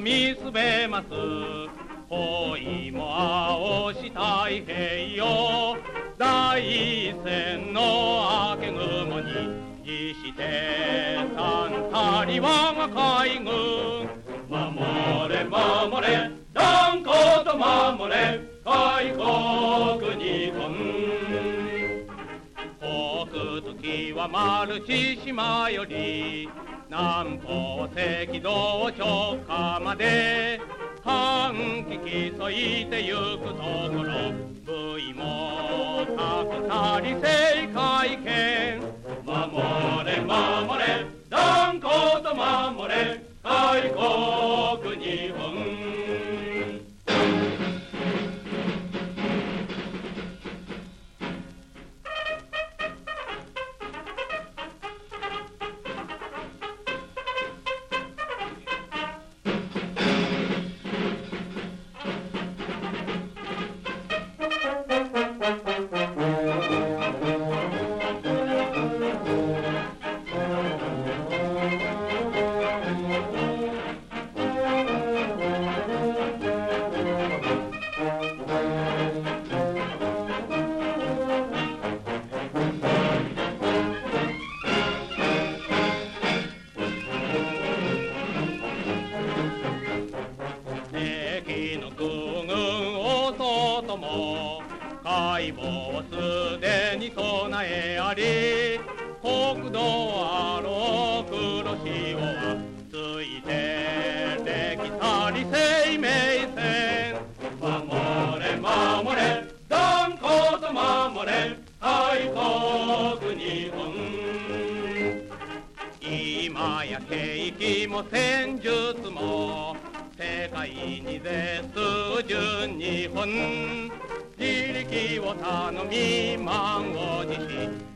みすべます。恋も青し太平洋第一線の明け雲に自して三たり我が海軍守れ守れ。北時は丸千島より南方赤道直下まで半期競いてゆくところ部位もたくさり正解権守れ守れ断固と守れ開国日本。敵の空軍を外も解剖すでに備えあり国道あろう黒潮はついて歴去り生命線。守れ守れ断固と守れ開国日本今や兵器も戦術も世界に絶す順日本。を頼み満を持し